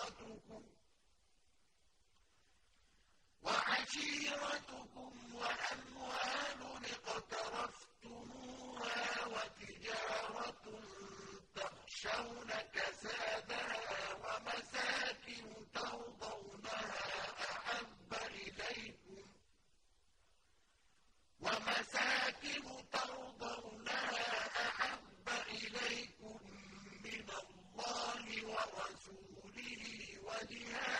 وعشيرتكم وعشيرتكم وأموال اقترفتموها وتجارة تخشون كسادها بها